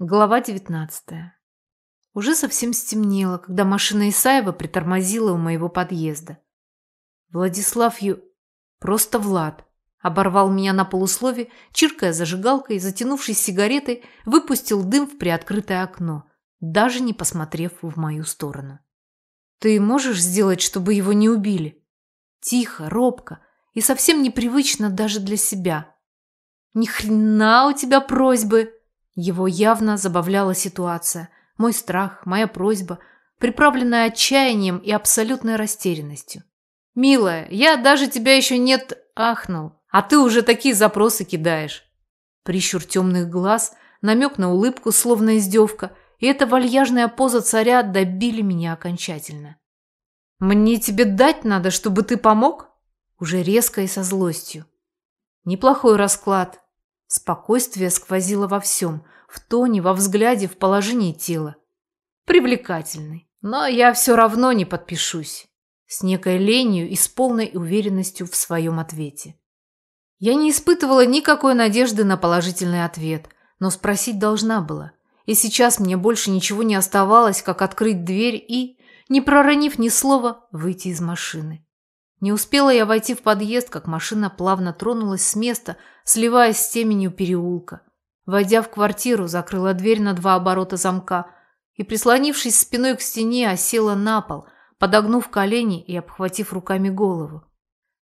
Глава 19. Уже совсем стемнело, когда машина Исаева притормозила у моего подъезда. Владислав Ю... Просто Влад. Оборвал меня на полуслове, чиркая зажигалкой затянувшись сигаретой, выпустил дым в приоткрытое окно, даже не посмотрев в мою сторону. «Ты можешь сделать, чтобы его не убили?» Тихо, робко и совсем непривычно даже для себя. «Ни хрена у тебя просьбы!» Его явно забавляла ситуация. Мой страх, моя просьба, приправленная отчаянием и абсолютной растерянностью. «Милая, я даже тебя еще нет...» ахнул. «А ты уже такие запросы кидаешь». Прищур темных глаз, намек на улыбку, словно издевка, и эта вальяжная поза царя добили меня окончательно. «Мне тебе дать надо, чтобы ты помог?» Уже резко и со злостью. Неплохой расклад. Спокойствие сквозило во всем, в тоне, во взгляде, в положении тела. Привлекательный. Но я все равно не подпишусь. С некой ленью и с полной уверенностью в своем ответе. Я не испытывала никакой надежды на положительный ответ, но спросить должна была. И сейчас мне больше ничего не оставалось, как открыть дверь и, не проронив ни слова, выйти из машины. Не успела я войти в подъезд, как машина плавно тронулась с места, сливаясь с теменью переулка. Войдя в квартиру, закрыла дверь на два оборота замка и, прислонившись спиной к стене, осела на пол, подогнув колени и обхватив руками голову.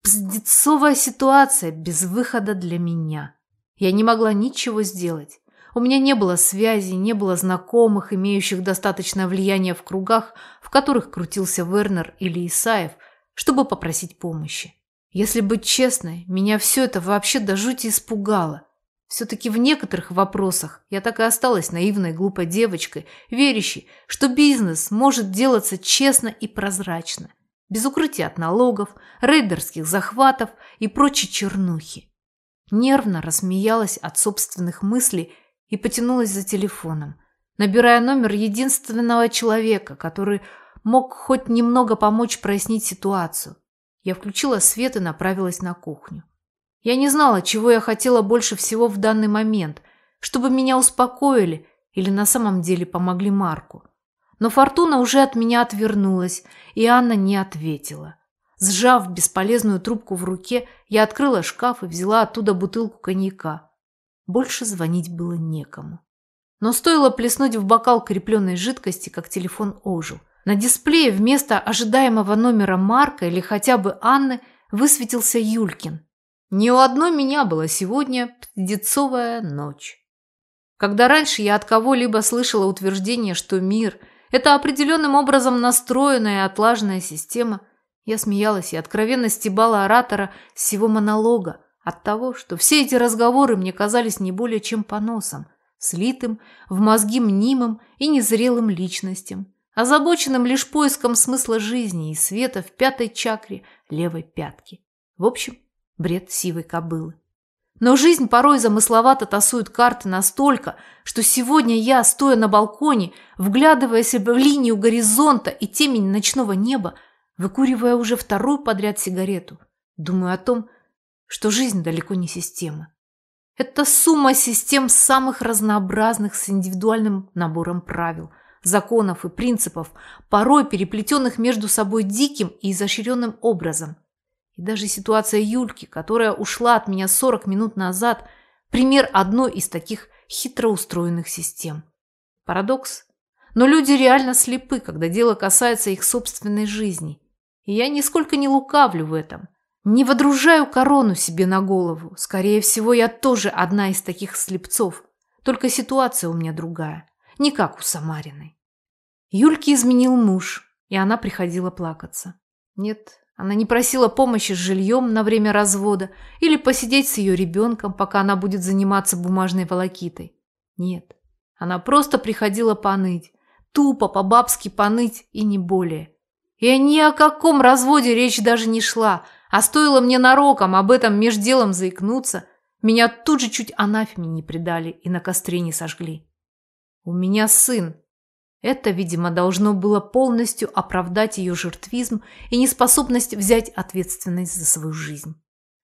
Пздецовая ситуация без выхода для меня. Я не могла ничего сделать. У меня не было связи, не было знакомых, имеющих достаточное влияние в кругах, в которых крутился Вернер или Исаев – чтобы попросить помощи. Если быть честной, меня все это вообще до жути испугало. Все-таки в некоторых вопросах я так и осталась наивной глупой девочкой, верящей, что бизнес может делаться честно и прозрачно, без укрытия от налогов, рейдерских захватов и прочей чернухи. Нервно рассмеялась от собственных мыслей и потянулась за телефоном, набирая номер единственного человека, который мог хоть немного помочь прояснить ситуацию. Я включила свет и направилась на кухню. Я не знала, чего я хотела больше всего в данный момент, чтобы меня успокоили или на самом деле помогли Марку. Но Фортуна уже от меня отвернулась, и Анна не ответила. Сжав бесполезную трубку в руке, я открыла шкаф и взяла оттуда бутылку коньяка. Больше звонить было некому. Но стоило плеснуть в бокал крепленной жидкости, как телефон ожил. На дисплее вместо ожидаемого номера Марка или хотя бы Анны высветился Юлькин. Ни у одной меня была сегодня птицовая ночь. Когда раньше я от кого-либо слышала утверждение, что мир – это определенным образом настроенная и отлаженная система, я смеялась и откровенно стебала оратора с его монолога от того, что все эти разговоры мне казались не более чем поносом, слитым в мозги мнимым и незрелым личностям – озабоченным лишь поиском смысла жизни и света в пятой чакре левой пятки. В общем, бред сивой кобылы. Но жизнь порой замысловато тасует карты настолько, что сегодня я, стоя на балконе, вглядываясь в линию горизонта и темень ночного неба, выкуривая уже вторую подряд сигарету, думаю о том, что жизнь далеко не система. Это сумма систем самых разнообразных с индивидуальным набором правил – законов и принципов, порой переплетенных между собой диким и изощренным образом. И даже ситуация Юльки, которая ушла от меня 40 минут назад, пример одной из таких хитро устроенных систем. Парадокс. Но люди реально слепы, когда дело касается их собственной жизни. И я нисколько не лукавлю в этом. Не водружаю корону себе на голову. Скорее всего, я тоже одна из таких слепцов. Только ситуация у меня другая не как у Самариной. Юльке изменил муж, и она приходила плакаться. Нет, она не просила помощи с жильем на время развода или посидеть с ее ребенком, пока она будет заниматься бумажной волокитой. Нет, она просто приходила поныть, тупо по-бабски поныть и не более. И ни о каком разводе речь даже не шла, а стоило мне нароком об этом меж делом заикнуться, меня тут же чуть анафеме не предали и на костре не сожгли. У меня сын. Это, видимо, должно было полностью оправдать ее жертвизм и неспособность взять ответственность за свою жизнь.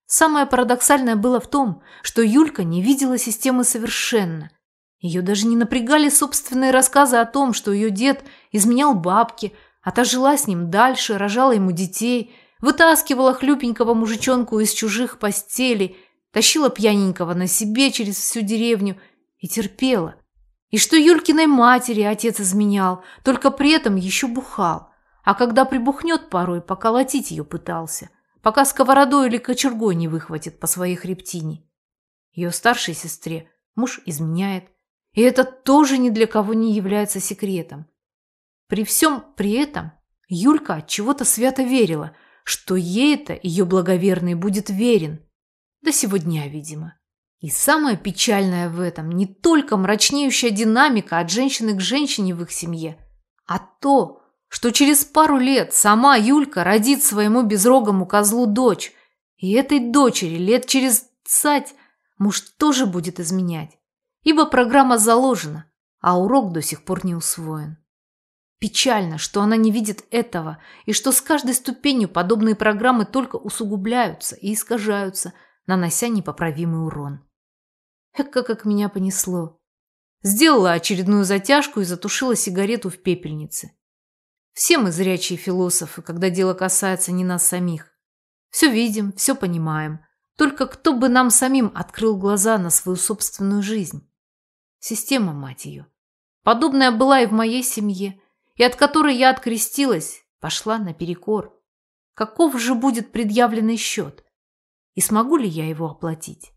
Самое парадоксальное было в том, что Юлька не видела системы совершенно. Ее даже не напрягали собственные рассказы о том, что ее дед изменял бабке, а та жила с ним дальше, рожала ему детей, вытаскивала хлюпенького мужичонку из чужих постелей, тащила пьяненького на себе через всю деревню и терпела. И что Юлькиной матери отец изменял, только при этом еще бухал. А когда прибухнет порой, поколотить ее пытался, пока сковородой или кочергой не выхватит по своей хребтине. Ее старшей сестре муж изменяет, и это тоже ни для кого не является секретом. При всем при этом Юлька от чего-то свято верила, что ей-то ее благоверный будет верен. До сегодня, видимо. И самое печальное в этом не только мрачнеющая динамика от женщины к женщине в их семье, а то, что через пару лет сама Юлька родит своему безрогому козлу дочь, и этой дочери лет через цать муж тоже будет изменять, ибо программа заложена, а урок до сих пор не усвоен. Печально, что она не видит этого, и что с каждой ступенью подобные программы только усугубляются и искажаются, нанося непоправимый урон. Эка как меня понесло. Сделала очередную затяжку и затушила сигарету в пепельнице. Все мы зрячие философы, когда дело касается не нас самих. Все видим, все понимаем. Только кто бы нам самим открыл глаза на свою собственную жизнь? Система, мать ее. Подобная была и в моей семье, и от которой я открестилась, пошла наперекор. Каков же будет предъявленный счет? И смогу ли я его оплатить?